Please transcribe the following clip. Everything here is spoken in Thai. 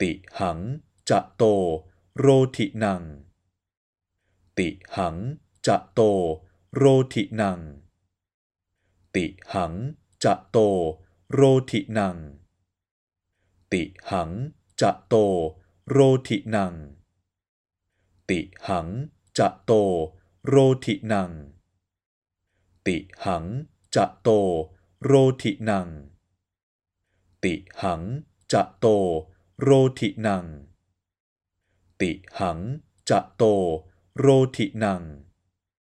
ติหัง จะโต โรทินัง ติหัง จะโต โรทินัง ติหัง จะโต โรทินัง ติหัง จะโต โรทินัง ติหัง จะโต โรทินัง ติหัง จะโต โรทินัง ติหังจะโต โรธินัง ติหัง จะโต โรธินัง